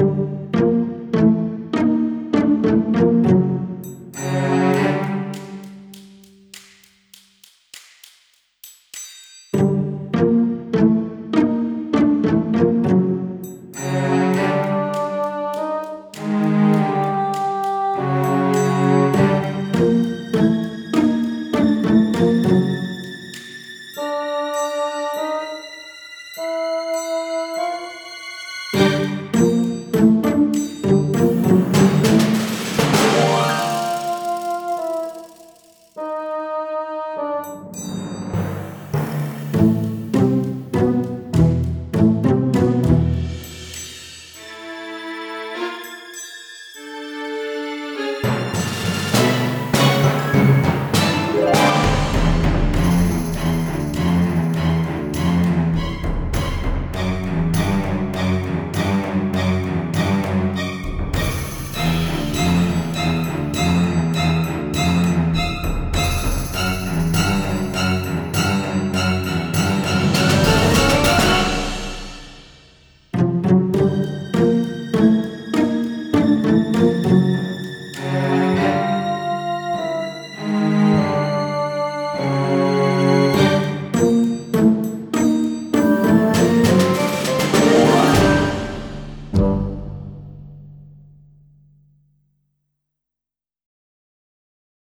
you.